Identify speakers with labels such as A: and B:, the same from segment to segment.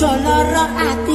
A: Jolorok aku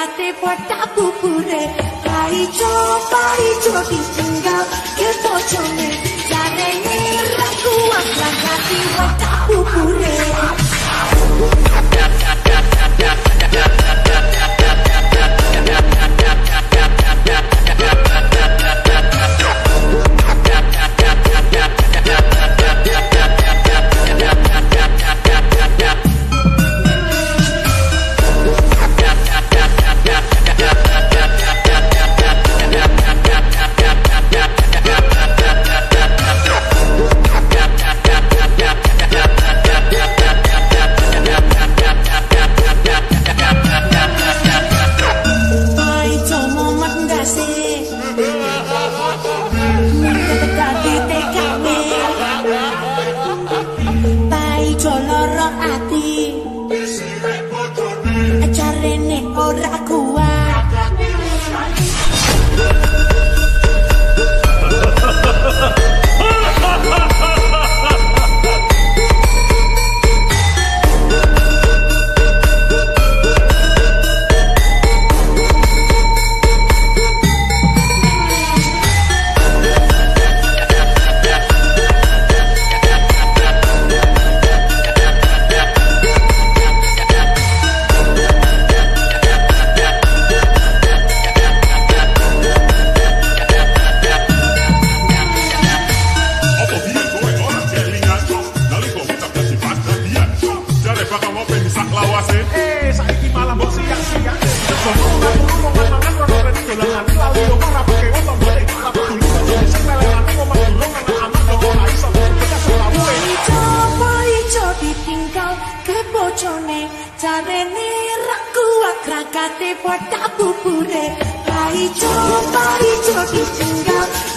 A: Rate pota kukure Pai cho, pai cho, ijo loro ati. Isi repotone Ajarene Kati pota bubure. Pai cu, pai cu ditinggal